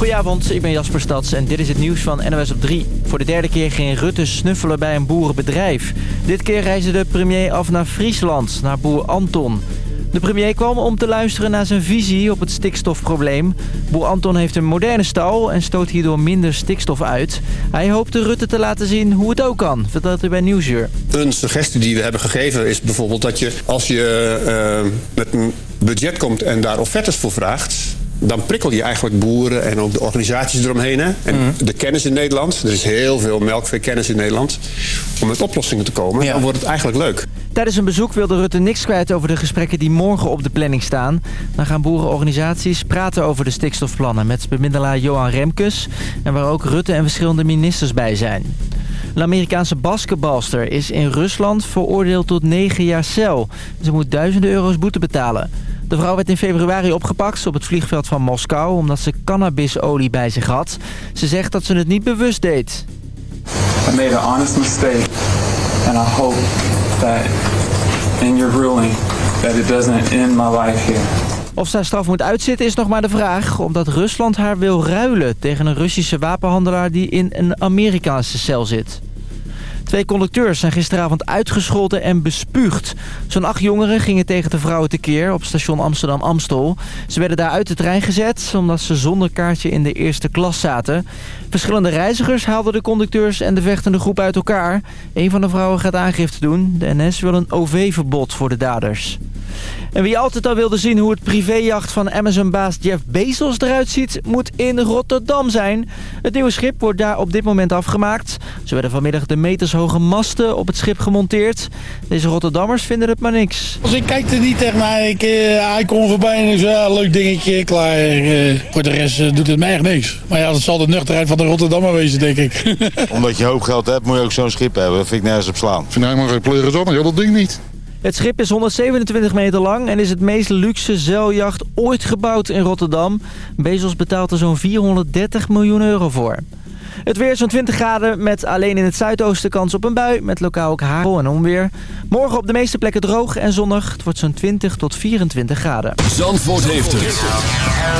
Goedenavond, ik ben Jasper Stads en dit is het nieuws van NOS op 3. Voor de derde keer ging Rutte snuffelen bij een boerenbedrijf. Dit keer reisde de premier af naar Friesland, naar boer Anton. De premier kwam om te luisteren naar zijn visie op het stikstofprobleem. Boer Anton heeft een moderne stal en stoot hierdoor minder stikstof uit. Hij hoopte Rutte te laten zien hoe het ook kan, vertelt hij bij Nieuwsuur. Een suggestie die we hebben gegeven is bijvoorbeeld dat je als je uh, met een budget komt en daar offertes voor vraagt dan prikkel je eigenlijk boeren en ook de organisaties eromheen. Hè? En mm. de kennis in Nederland. Er is heel veel melkveekennis in Nederland. Om met oplossingen te komen. Dan wordt het eigenlijk leuk. Tijdens een bezoek wilde Rutte niks kwijt over de gesprekken die morgen op de planning staan. Dan gaan boerenorganisaties praten over de stikstofplannen met bemiddelaar Johan Remkes. En waar ook Rutte en verschillende ministers bij zijn. Een Amerikaanse basketbalster is in Rusland veroordeeld tot 9 jaar cel. Ze moet duizenden euro's boete betalen. De vrouw werd in februari opgepakt op het vliegveld van Moskou... omdat ze cannabisolie bij zich had. Ze zegt dat ze het niet bewust deed. I made an honest mistake. And I hope that in your ruling that it doesn't end my life here. Of zij straf moet uitzitten is nog maar de vraag... omdat Rusland haar wil ruilen tegen een Russische wapenhandelaar... die in een Amerikaanse cel zit. Twee conducteurs zijn gisteravond uitgescholden en bespuugd. Zo'n acht jongeren gingen tegen de vrouwen tekeer op station Amsterdam-Amstel. Ze werden daar uit de trein gezet omdat ze zonder kaartje in de eerste klas zaten. Verschillende reizigers haalden de conducteurs en de vechtende groep uit elkaar. Een van de vrouwen gaat aangifte doen. De NS wil een OV-verbod voor de daders. En wie altijd al wilde zien hoe het privéjacht van Amazon-baas Jeff Bezos eruit ziet... moet in Rotterdam zijn. Het nieuwe schip wordt daar op dit moment afgemaakt. Zo werden vanmiddag de metershoge masten op het schip gemonteerd. Deze Rotterdammers vinden het maar niks. Als ik kijk er niet tegen mij, ik, uh, hij komt voorbij en is ja, leuk dingetje, klaar. Uh, voor de rest uh, doet het mij echt niks. Maar ja, dat zal de nuchterheid van de Rotterdammer wezen, denk ik. Omdat je hoop geld hebt, moet je ook zo'n schip hebben. Dat vind ik nergens op slaan. Vind jij maar geen pleuris op, maar dat ding niet. Het schip is 127 meter lang en is het meest luxe zeiljacht ooit gebouwd in Rotterdam. Bezos betaalt er zo'n 430 miljoen euro voor. Het weer zo'n 20 graden met alleen in het zuidoosten kans op een bui... met lokaal ook hagel en onweer. Morgen op de meeste plekken droog en zonnig. Het wordt zo'n 20 tot 24 graden. Zandvoort heeft het.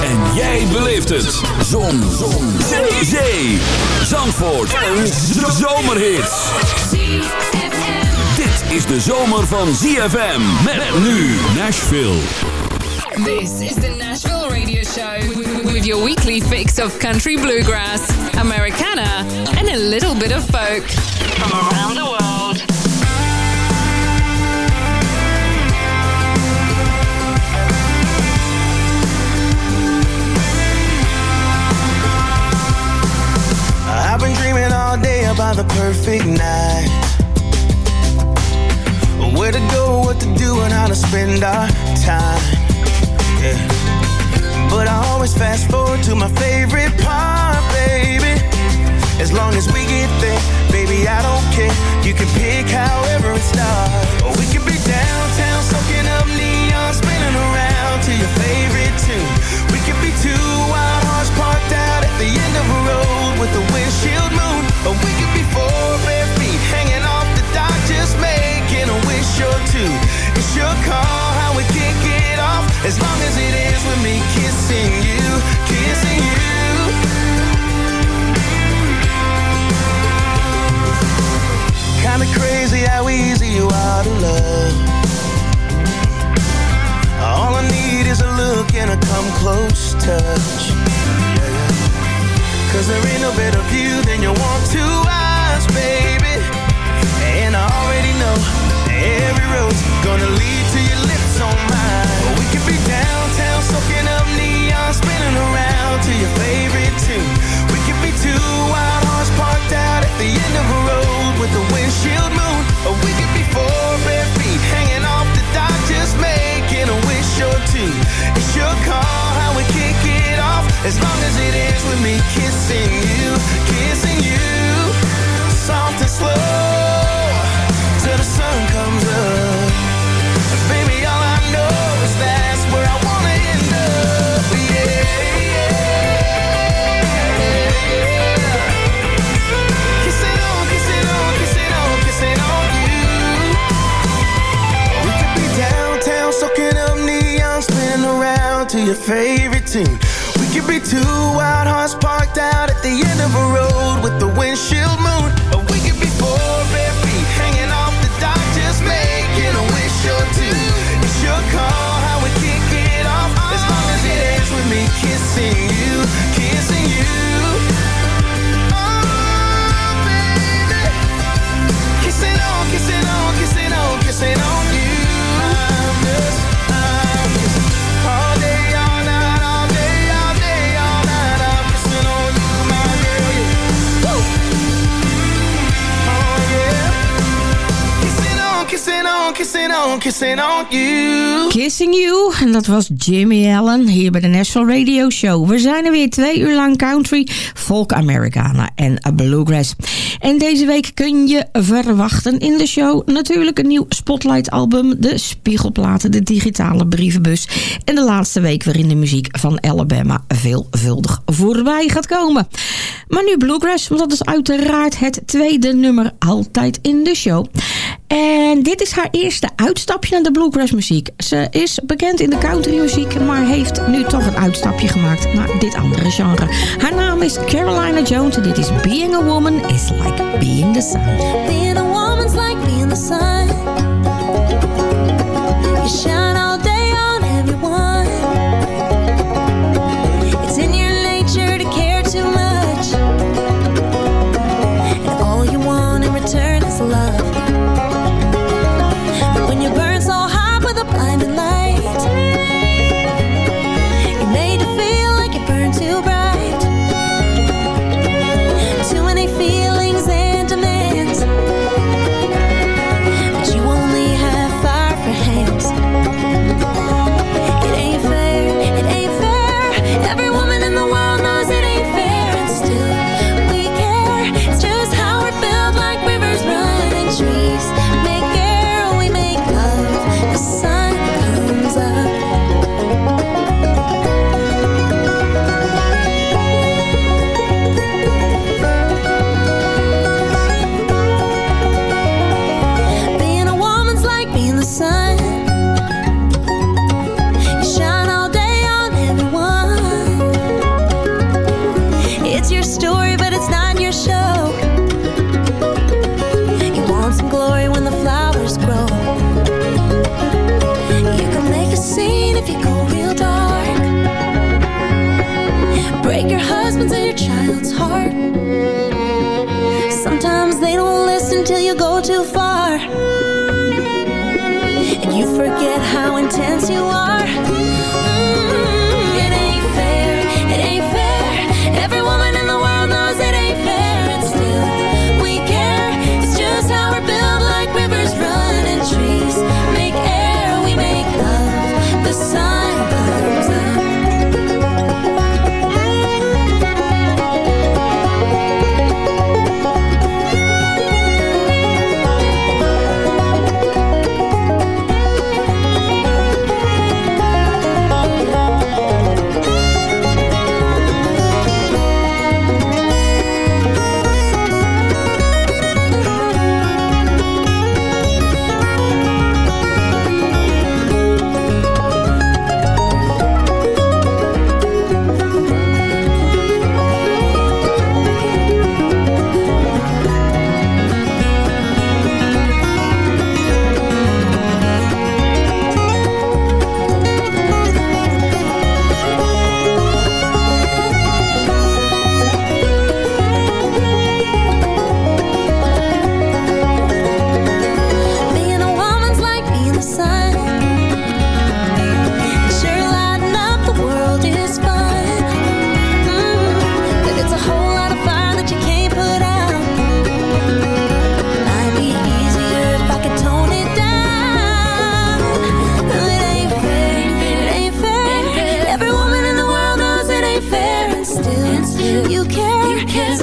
En jij beleeft het. Zon. Zon. Zee. Zee. Zandvoort. Een zomerhit is de zomer van ZFM. Met nu Nashville. This is the Nashville Radio Show. With your weekly fix of country bluegrass, Americana, and a little bit of folk. From around the world. I've been dreaming all day about the perfect night Where to go, what to do, and how to spend our time. Yeah. But I always fast forward to my favorite part, baby. As long as we get there, baby, I don't care. You can pick however it starts. Or we could be downtown, soaking up neon, spinning around to your favorite tune. We could be two wild hearts parked out at the end of a road with a windshield moon. Or we wish two. It's your call how we kick it off, as long as it is with me kissing you, kissing on, kissing on, kissing on you. Kissing you, en dat was Jimmy Allen hier bij de National Radio Show. We zijn er weer twee uur lang country, folk Americana en bluegrass. En deze week kun je verwachten in de show natuurlijk een nieuw Spotlight album, de spiegelplaten, de digitale brievenbus en de laatste week waarin de muziek van Alabama veelvuldig voorbij gaat komen. Maar nu bluegrass, want dat is uiteraard het tweede nummer altijd in de show. En dit is haar eerste uitstapje naar de bluegrass muziek. Ze is bekend in de country muziek, maar heeft nu toch een uitstapje gemaakt naar dit andere genre. Haar naam is Carolina Jones en dit is Being a Woman is Like Being the Sun. Being a woman's like being the sun. Until you go too far. And you forget how intense you are.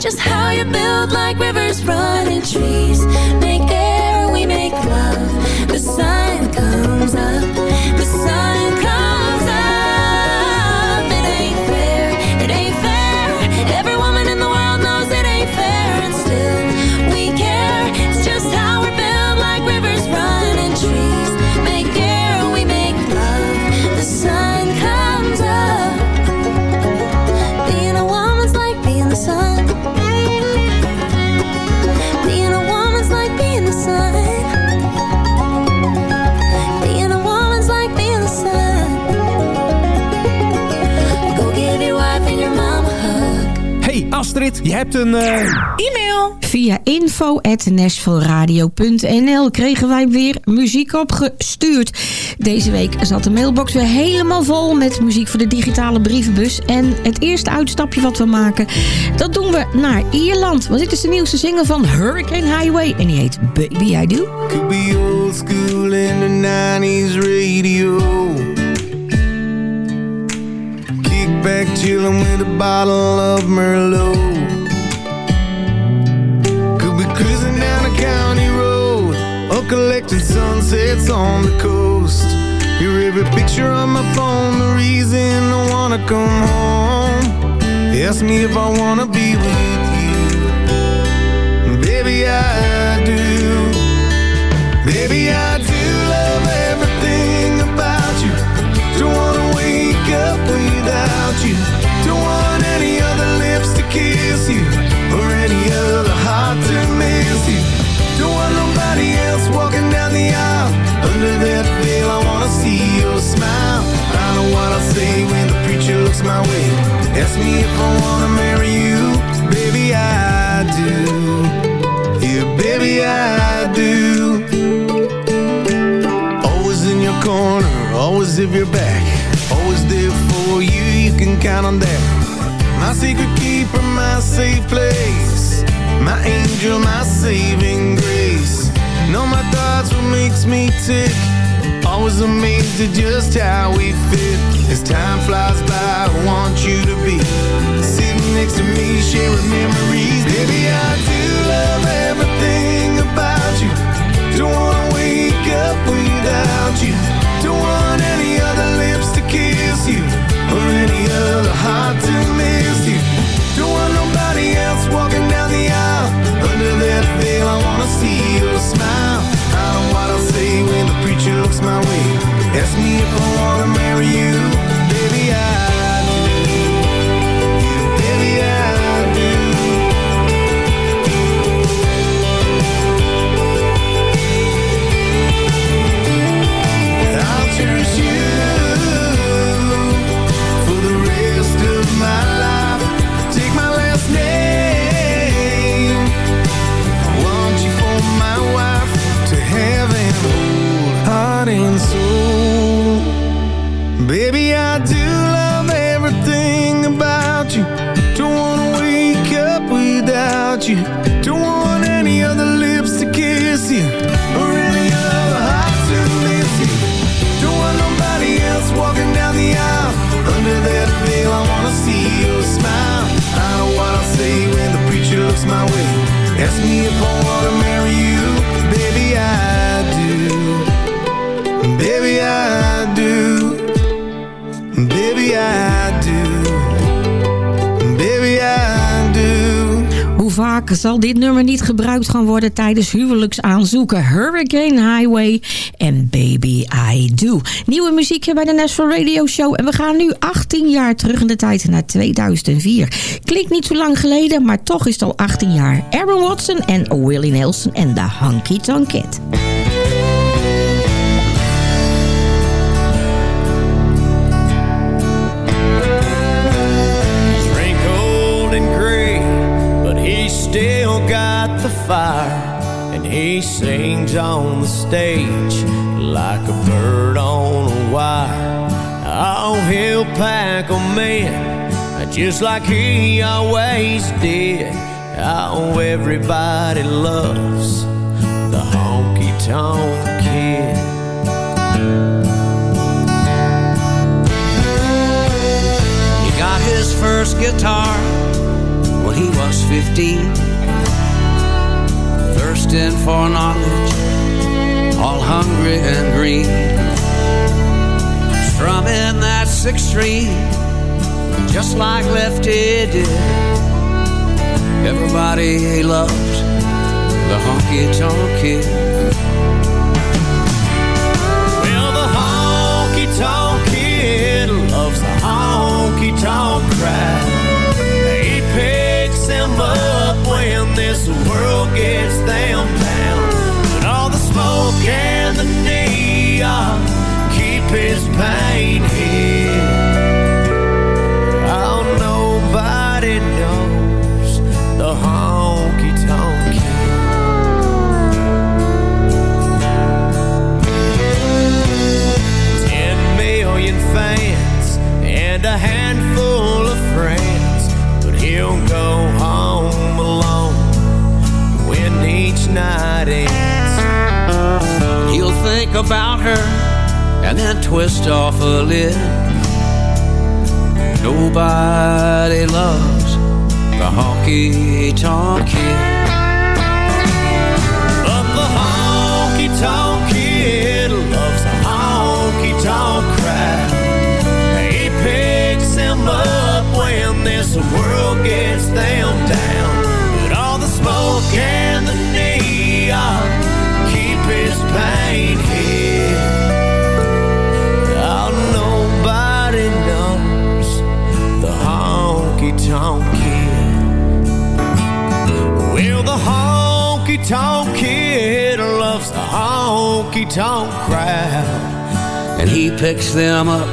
just how you build je hebt een... eh, E-mail. Via info.nashvilleradio.nl kregen wij weer muziek opgestuurd. Deze week zat de mailbox weer helemaal vol met muziek voor de digitale brievenbus. En het eerste uitstapje wat we maken, dat doen we naar Ierland. Want dit is de nieuwste single van Hurricane Highway. En die heet Baby I Do. Could be old school in the 90s radio. Kick back chillin' with a bottle of Merlot. Cruising down a county road or collecting sunsets on the coast. Your every picture on my phone, the reason I wanna come home. Ask me if I wanna be with you. Secret keeper, my safe place. My angel, my saving grace. Know my thoughts, what makes me tick. Always amazed at just how we fit. As time flies by, I want you to be sitting next to me, sharing memories. Baby, I do my way. Ask me if I wanna marry you, vaak zal dit nummer niet gebruikt gaan worden tijdens huwelijksaanzoeken? Hurricane Highway en Baby I Do. Nieuwe muziek bij de National Radio Show. En we gaan nu 18 jaar terug in de tijd naar 2004. Klinkt niet zo lang geleden, maar toch is het al 18 jaar. Aaron Watson en Willie Nelson en de Honky Tonk he sings on the stage like a bird on a wire. Oh, he'll pack a man just like he always did. Oh, everybody loves the honky tonk kid. He got his first guitar when he was 15. Thirsting for knowledge, all hungry and green. Strumming that six string, just like Lefty did. Everybody loved the honky tonk kid. her and then twist off a lid. Nobody loves the honky tonk kid. Tonk crowd. And he picks them up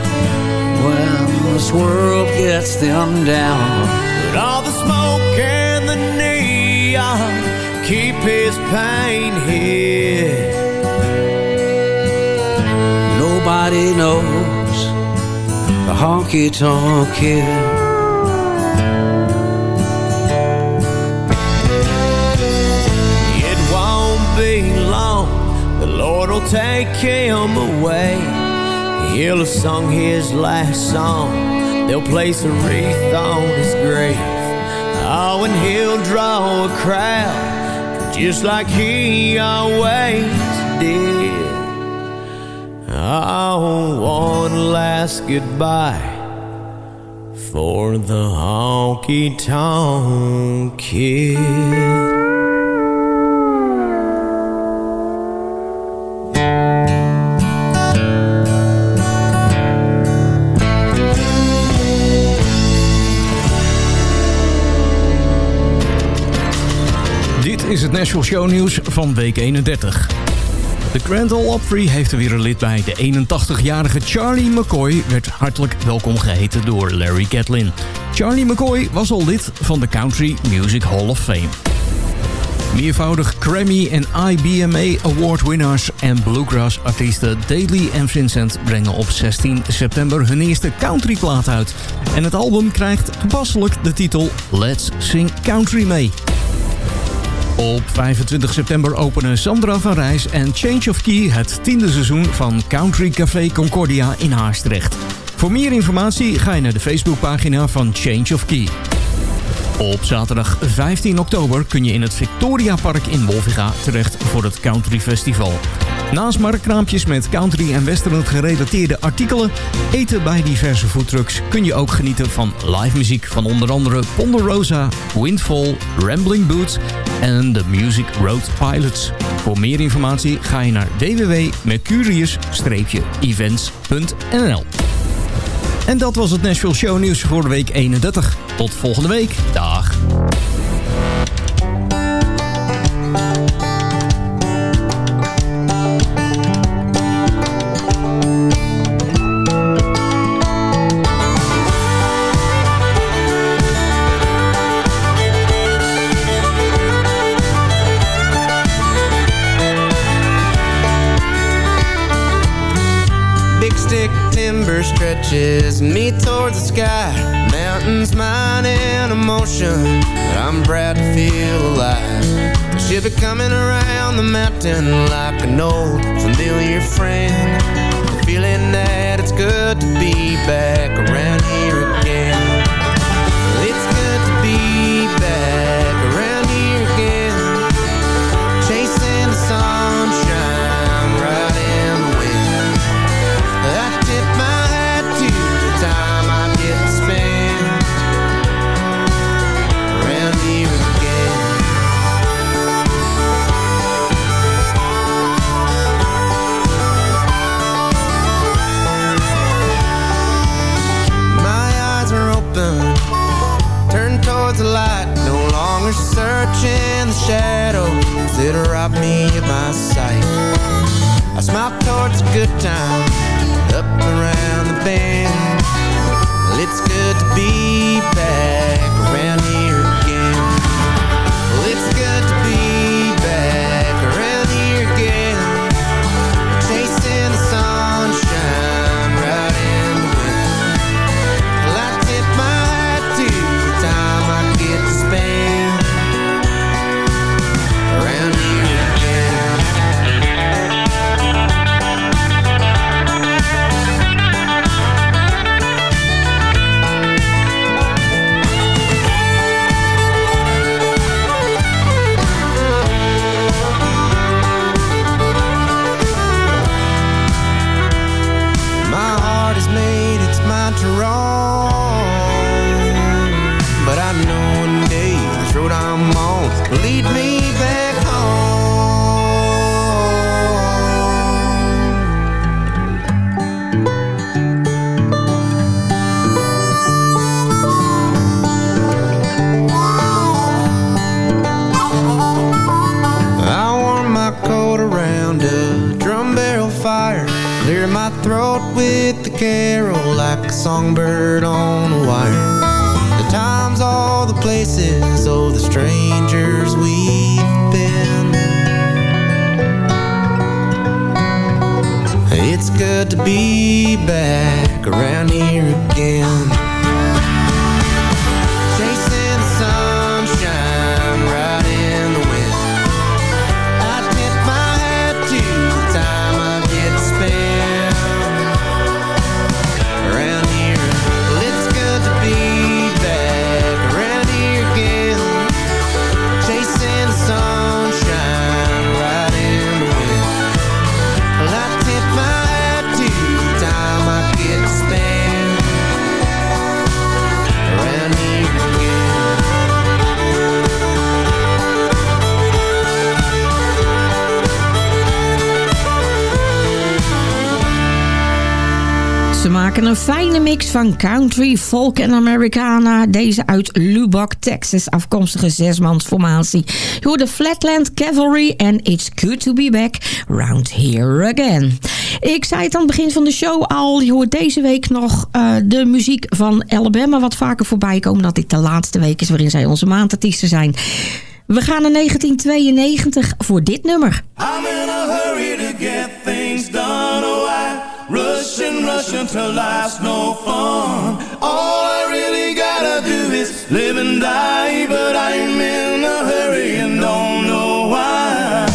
when this world gets them down. But all the smoke and the neon keep his pain hid. Nobody knows the honky tonk kid. The Lord will take him away. He'll have sung his last song, they'll place a wreath on his grave. Oh, and he'll draw a crowd, just like he always did. Oh, one last goodbye for the honky tonk kid. National Show Nieuws van week 31. De Grand Ole Opry heeft er weer een lid bij. De 81-jarige Charlie McCoy werd hartelijk welkom geheten door Larry Catlin. Charlie McCoy was al lid van de Country Music Hall of Fame. Meervoudig Grammy en IBMA Award winnaars en bluegrass artiesten Daly en Vincent brengen op 16 september hun eerste countryplaat uit. En het album krijgt toepasselijk de titel Let's Sing Country mee. Op 25 september openen Sandra van Rijs en Change of Key het tiende seizoen van Country Café Concordia in Haastrecht. Voor meer informatie ga je naar de Facebookpagina van Change of Key. Op zaterdag 15 oktober kun je in het Victoria Park in Wolviga terecht voor het Country Festival. Naast marktkraampjes met country en western gerelateerde artikelen, eten bij diverse foodtrucks, kun je ook genieten van live muziek van onder andere Ponderosa, Windfall, Rambling Boots en de Music Road Pilots. Voor meer informatie ga je naar www.mercurius-events.nl En dat was het Nashville Show Nieuws voor de week 31. Tot volgende week. Dag. Stretches me towards the sky. Mountains, mine in emotion. I'm proud to feel alive. Ship is coming around the mountain like an old familiar friend. Feeling that it's good to be back around here searching the shadows that rob me of my sight. I smile towards a good time up around the bend. Well, it's good to be back around mix van country, folk en Americana. Deze uit Lubbock, Texas, afkomstige zesmansformatie. Je hoort de Flatland Cavalry en It's Good To Be Back Round Here Again. Ik zei het aan het begin van de show al. Je hoort deze week nog eh, de muziek van Alabama wat vaker voorbij komen. Dat dit de laatste week is waarin zij onze maandartiesten zijn. We gaan naar 1992 voor dit nummer. In hurry rush and rush until life's no fun. All I really gotta do is live and die, but I'm in a hurry and don't know why.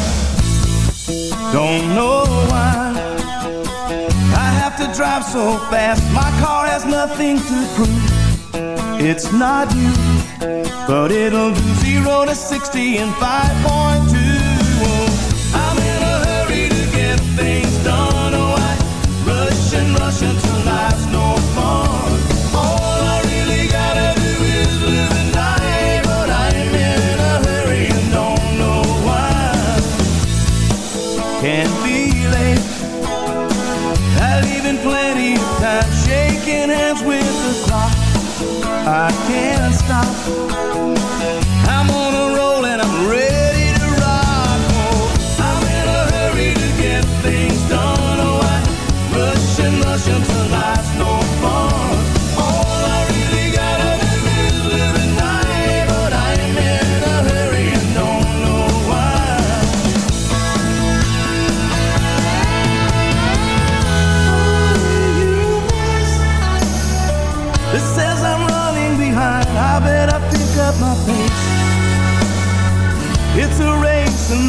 Don't know why. I have to drive so fast. My car has nothing to prove. It's not you, but it'll do zero to 60 in 5.2. I can't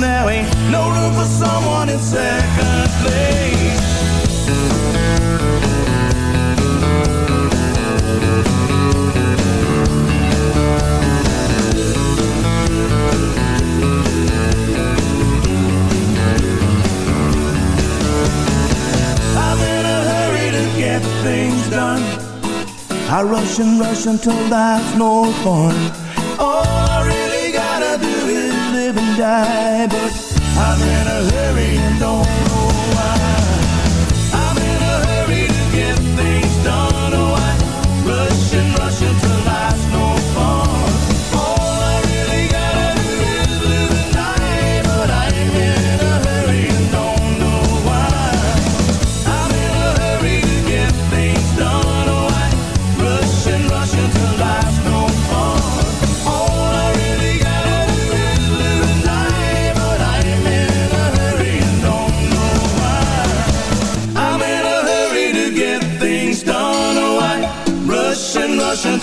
there ain't no room for someone in second place. I'm in a hurry to get things done. I rush and rush until life's no fun. But I'm in a hurry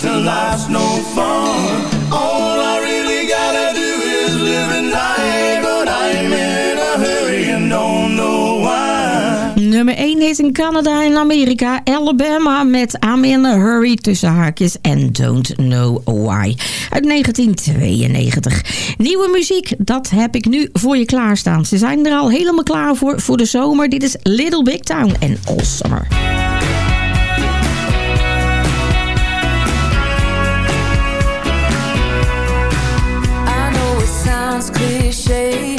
life's no fun. All I really gotta do is live and die, but I'm in a hurry and don't know why. Nummer 1 is in Canada en Amerika. Alabama met I'm in a Hurry tussen haakjes en Don't Know Why. Uit 1992. Nieuwe muziek, dat heb ik nu voor je klaarstaan. Ze zijn er al helemaal klaar voor voor de zomer. Dit is Little Big Town en All Summer. Cliche.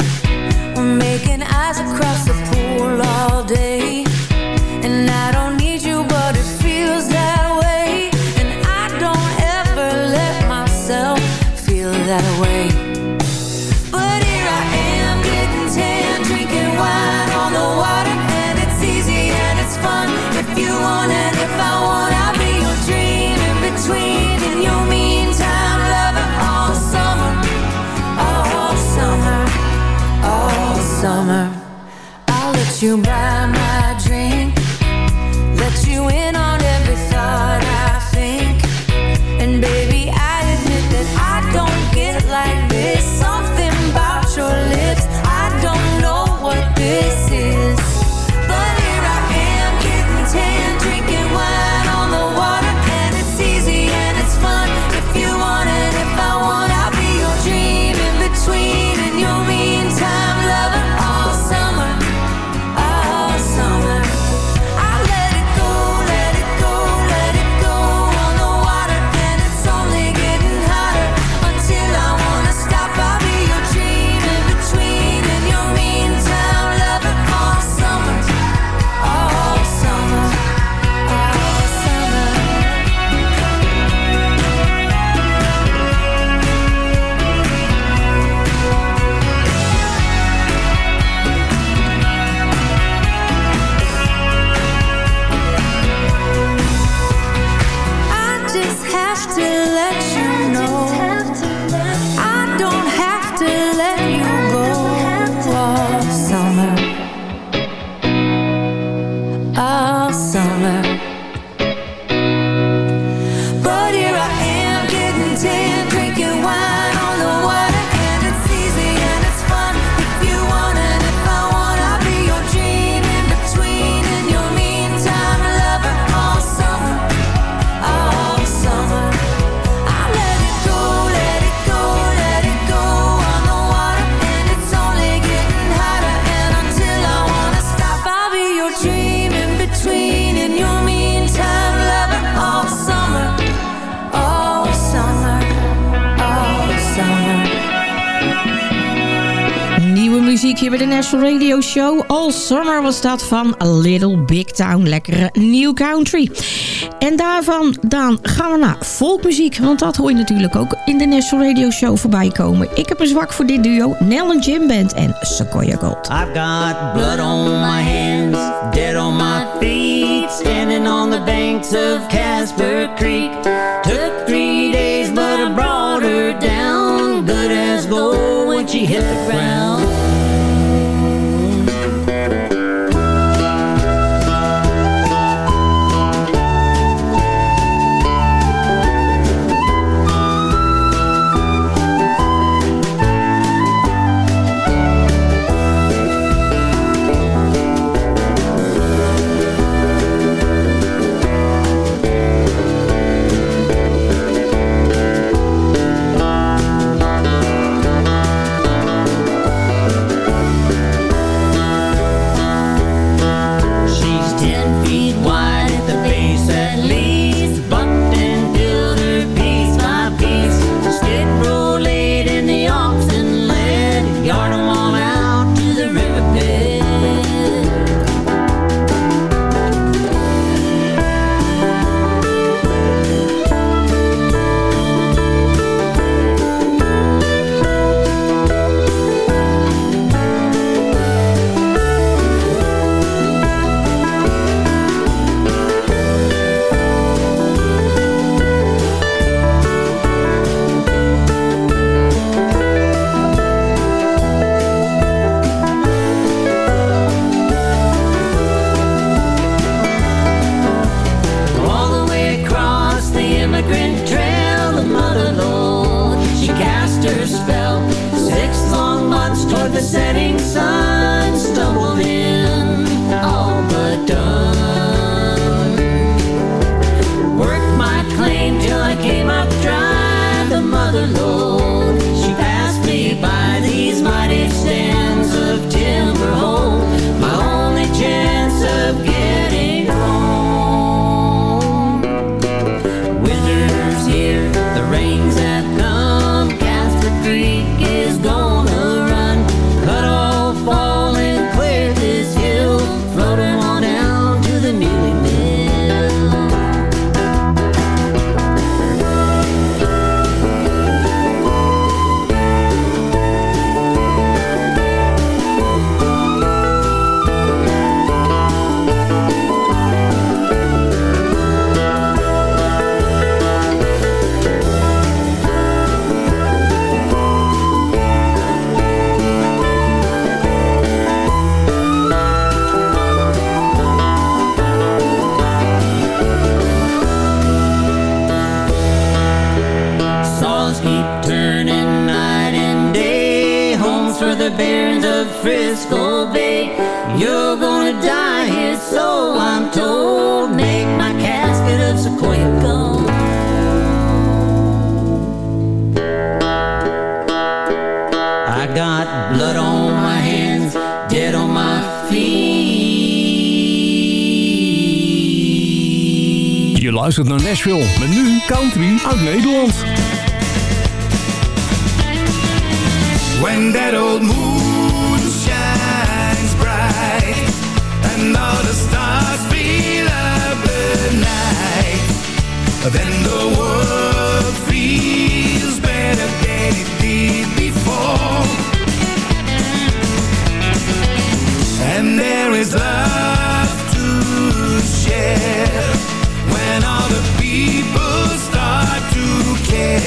We're making eyes across the pool all day. And I don't need you, but it feels that way. And I don't ever let myself feel that way. Radio Show. All Summer was dat van Little Big Town. Lekkere New Country. En daarvan dan gaan we naar volkmuziek. Want dat hoor je natuurlijk ook in de National Radio Show voorbij komen. Ik heb een zwak voor dit duo. Nell en Jim Band en Sequoia Gold. I've got blood on my hands, dead on my feet. Standing on the banks of Casper Creek. Luistert naar Nashville met nu country uit Nederland. When that old moon shines bright and all the stars feel up at night, then the world feels better than it did before. And there is love to share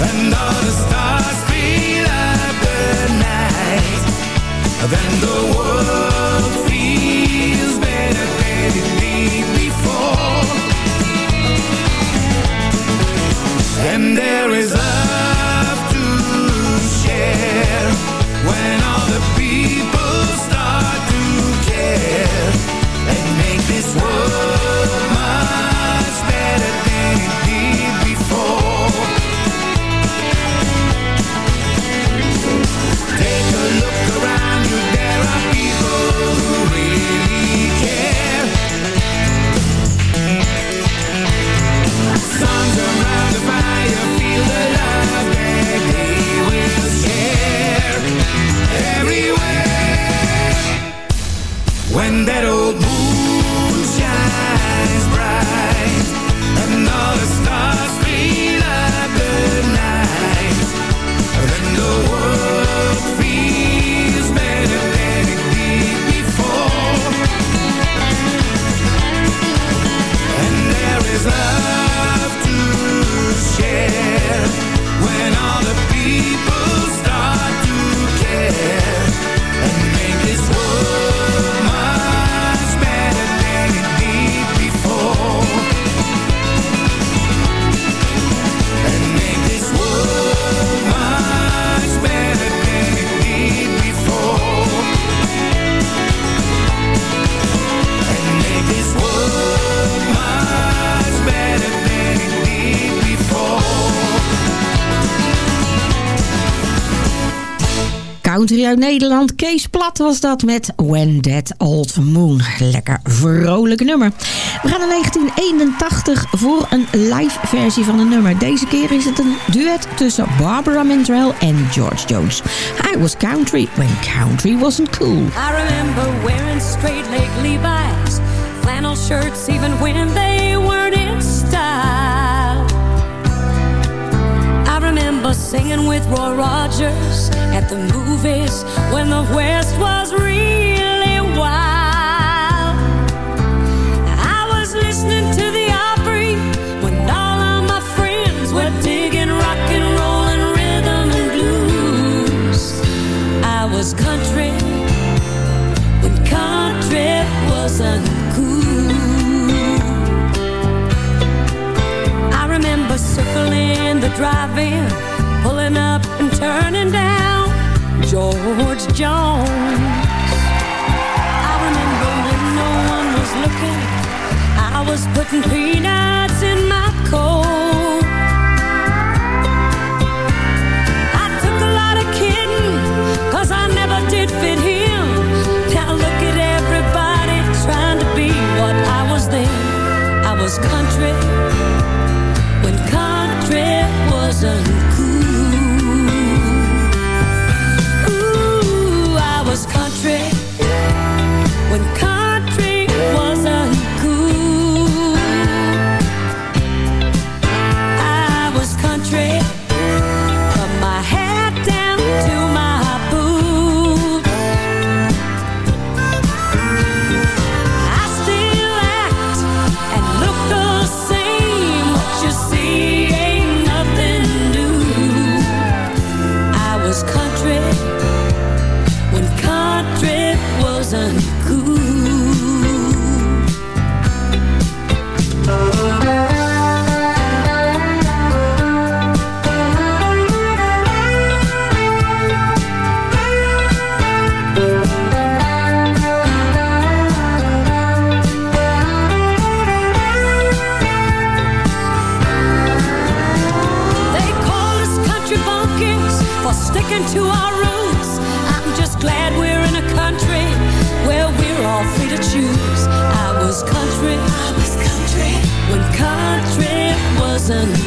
and all the stars fill up the night, then the world feels better than it did before. And there is love to share when all the people Nederland, Kees Plat was dat met When That Old Moon. Lekker vrolijk nummer. We gaan naar 1981 voor een live versie van een nummer. Deze keer is het een duet tussen Barbara Mandrell en George Jones. I was country when country wasn't cool. I remember wearing straight leg Levi's, flannel shirts even when they weren't in style. I remember singing with Roy Rogers at the movies when the West was really wild. I was listening to the Opry when all of my friends were digging rock and roll and rhythm and blues. I was country when country wasn't cool. I remember circling the drive-in, George Jones. I remember when no one was looking, I was putting peanuts in my coat. I took a lot of kidding, cause I never did fit him. Now look at everybody trying to be what I was then. I was country when country wasn't to our roots. I'm just glad we're in a country where we're all free to choose. I was country, I was country when country wasn't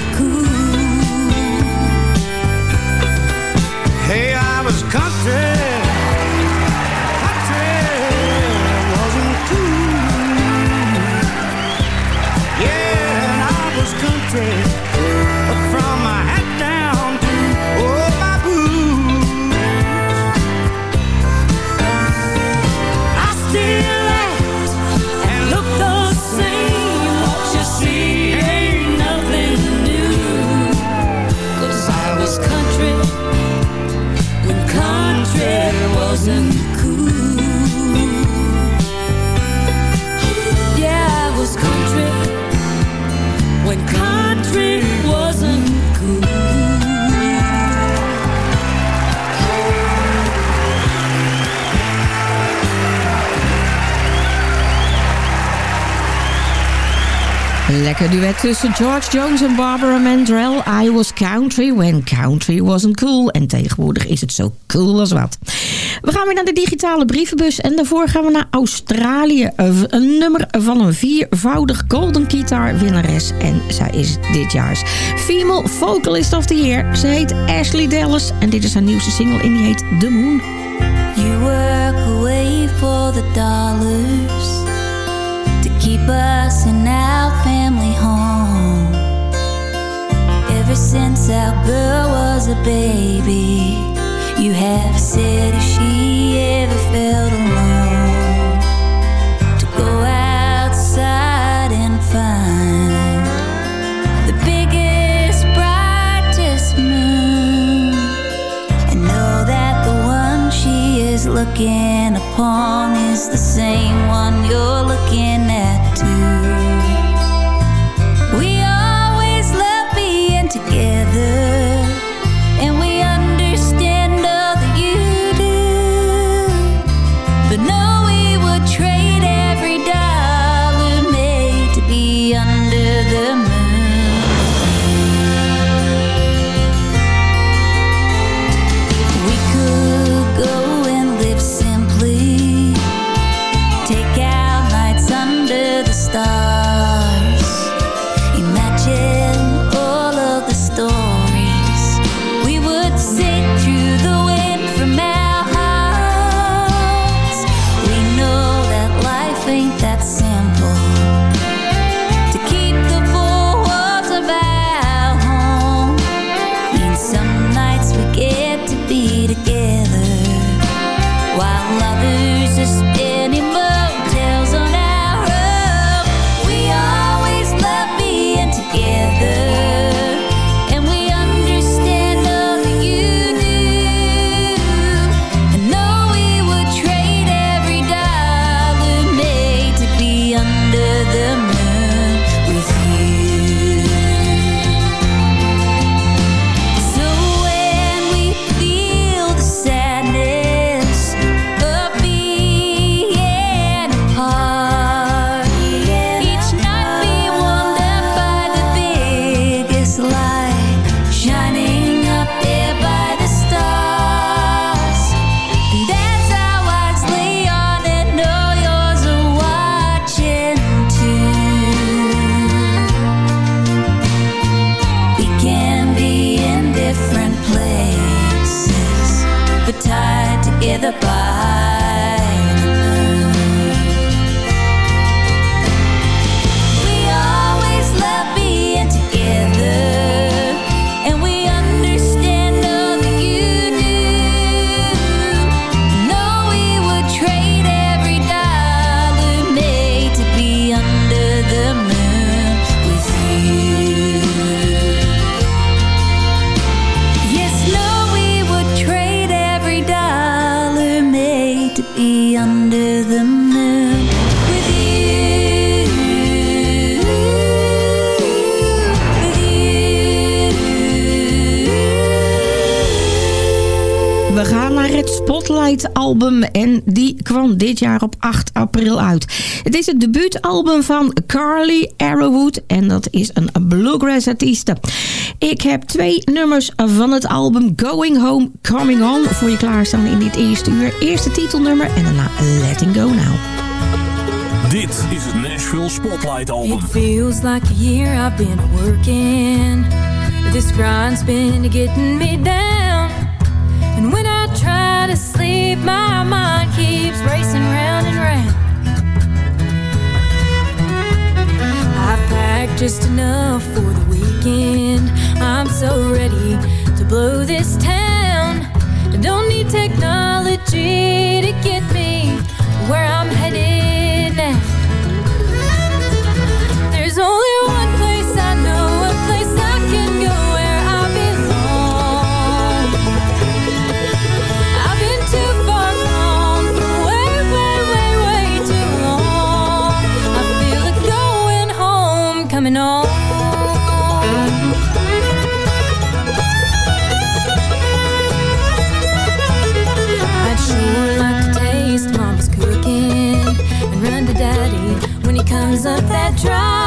Lekker duet tussen George Jones en Barbara Mandrell. I was country when country wasn't cool. En tegenwoordig is het zo cool als wat. We gaan weer naar de digitale brievenbus. En daarvoor gaan we naar Australië. Een nummer van een viervoudig Golden Guitar winnares. En zij is dit jaars Female Vocalist of the Year. Ze heet Ashley Dallas. En dit is haar nieuwste single en die heet The Moon. You work away for the dollars in our family home. Ever since our girl was a baby, you have said if she ever felt alone, to go outside and find the biggest, brightest moon. And know that the one she is looking upon is the same one you're looking at dit jaar op 8 april uit. Het is het debuutalbum van Carly Arrowwood en dat is een bluegrass artieste. Ik heb twee nummers van het album Going Home, Coming On voor je klaarstaan in dit eerste uur. Eerste titelnummer en daarna Letting Go Now. Dit is het Nashville Spotlight Album. It feels like a year I've been working. This grind's been getting me down. Try to sleep, my mind keeps racing round and round. I've packed just enough for the weekend. I'm so ready to blow this town. I don't need technology to get me up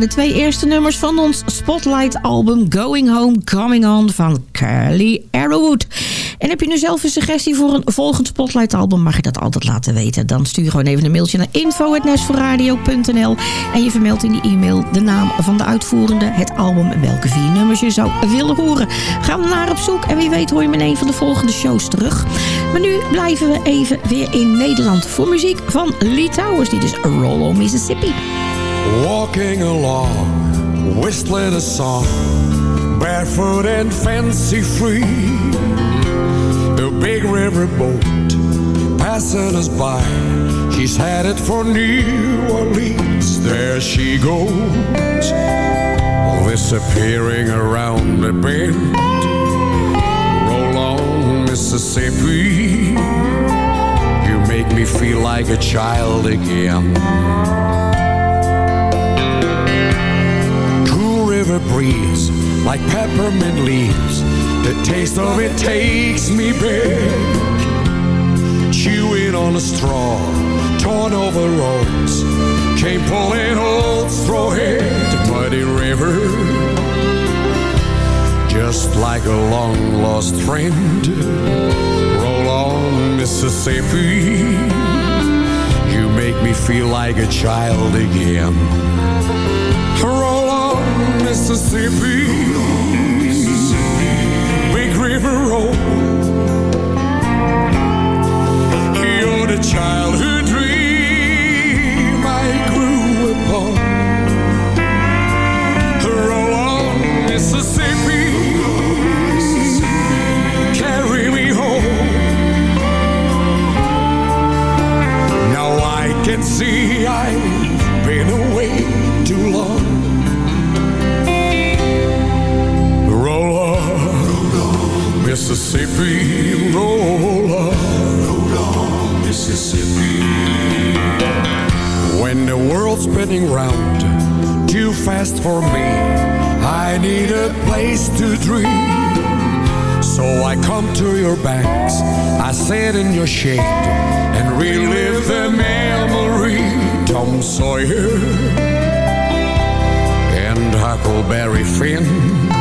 de twee eerste nummers van ons Spotlight-album Going Home, Coming On van Carly Arrowwood. En heb je nu zelf een suggestie voor een volgend Spotlight-album, mag je dat altijd laten weten. Dan stuur gewoon even een mailtje naar info.nesforradio.nl en je vermeldt in die e-mail de naam van de uitvoerende, het album en welke vier nummers je zou willen horen. Gaan we naar op zoek en wie weet hoor je me in een van de volgende shows terug. Maar nu blijven we even weer in Nederland voor muziek van Lee Towers, die dus Roll on Mississippi. Walking along, whistling a song, barefoot and fancy free. The big river boat passing us by. She's headed for New Orleans. There she goes, disappearing around the bend. Roll on, Mississippi. You make me feel like a child again. River breeze, like peppermint leaves. The taste of it takes me back. Chewing on a straw, torn over roads. Came pulling old straw head, muddy river. Just like a long lost friend. Roll on, Mississippi. You make me feel like a child again. Roll Mississippi. Big river roll. You're childhood dream I grew upon. Roll on, Mississippi. Carry me home. Now I can see I've Mississippi, roll on. Roll on, Mississippi. When the world's spinning round too fast for me, I need a place to dream. So I come to your banks, I sit in your shade and relive the memory. Tom Sawyer and Huckleberry Finn.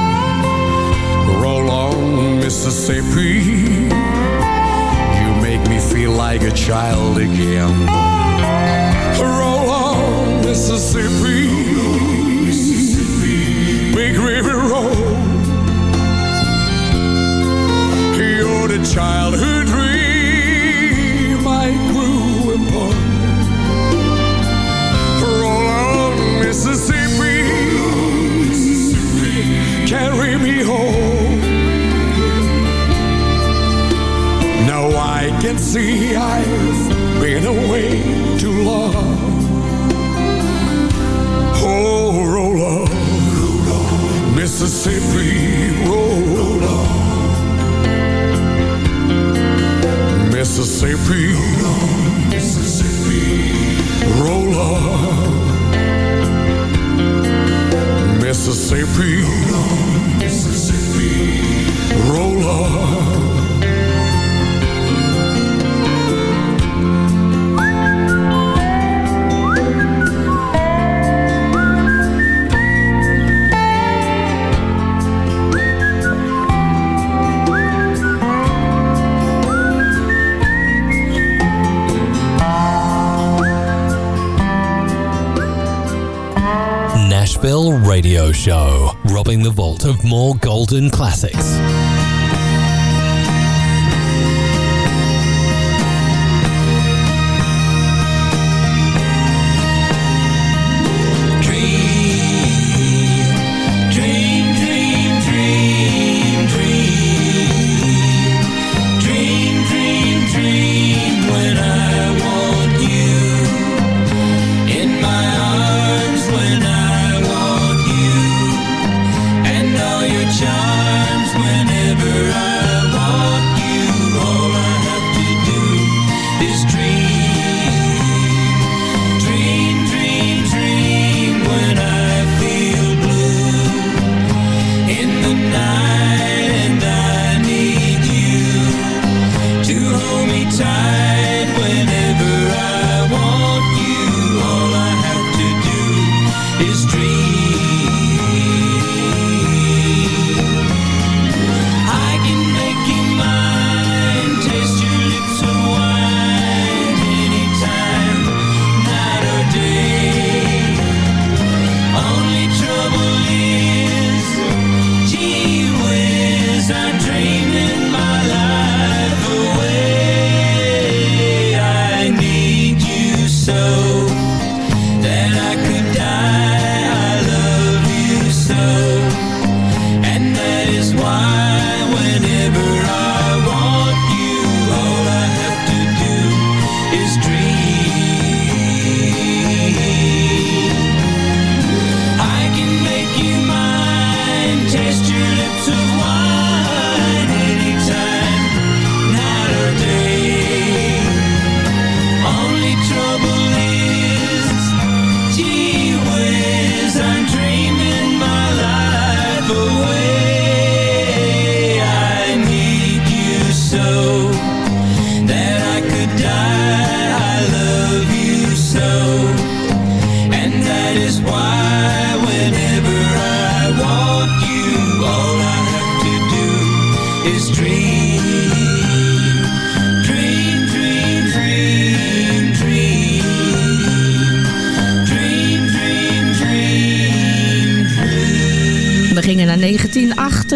Mississippi. You make me feel like a child again. Roll on, Mississippi. Big river roll. You're the childhood dream I grew upon. Roll on, Mississippi. Carry me home. Can see I've been away too long. Oh, roll on, Mississippi, roll on. Mississippi, Mississippi, roll on. Mississippi, Mississippi, roll on. Radio Show, robbing the vault of more golden classics.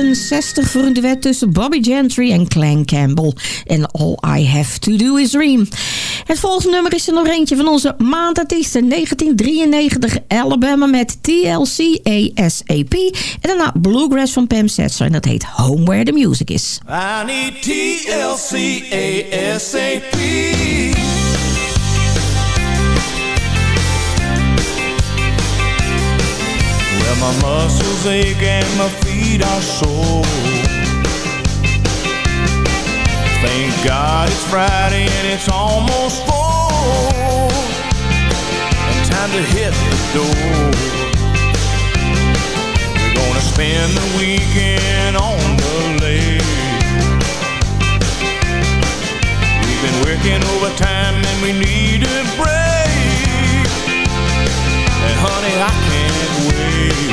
1968 voor een duet tussen Bobby Gentry en Clan Campbell. En All I Have To Do Is Dream. Het volgende nummer is er nog eentje van onze maandartiesten 1993 Alabama met TLC ASAP. En daarna Bluegrass van Pam Setzer en dat heet Home Where The Music Is. I need TLC ASAP. Well, my muscles ache and my feet are sore. Thank God it's Friday and it's almost four. And time to hit the door. We're gonna spend the weekend on the lake. We've been working overtime and we need a break. Honey, I can't wait.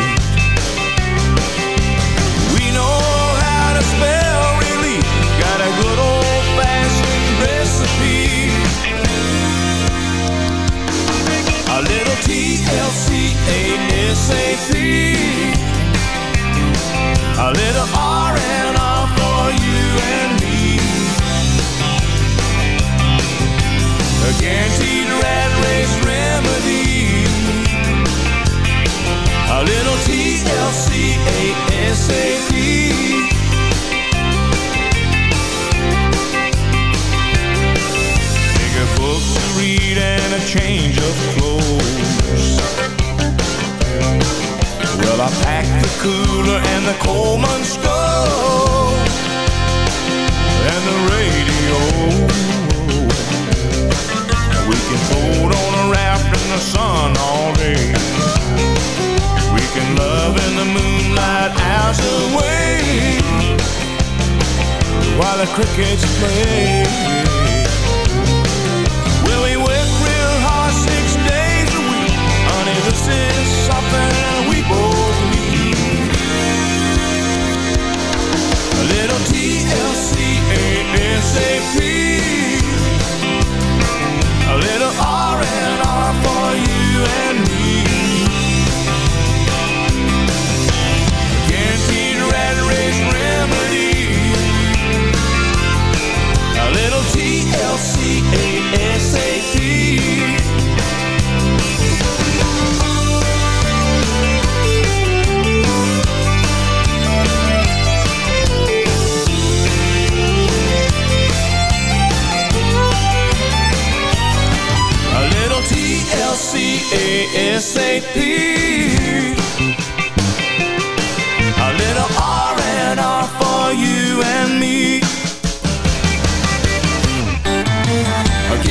We know how to spell relief. Got a good old fashioned recipe. A little TLC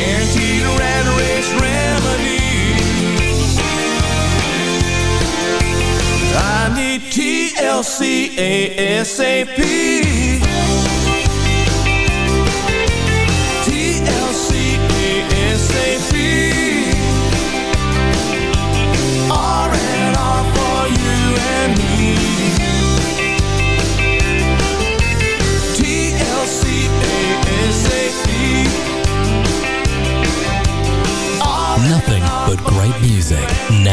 guaranteed rat race remedy. I need TLC ASAP.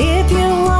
If you want